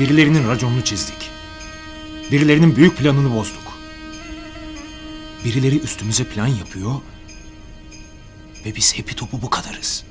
Birilerinin raconunu çizdik. Birilerinin büyük planını bozduk. Birileri üstümüze plan yapıyor ve biz hepi topu bu kadarız.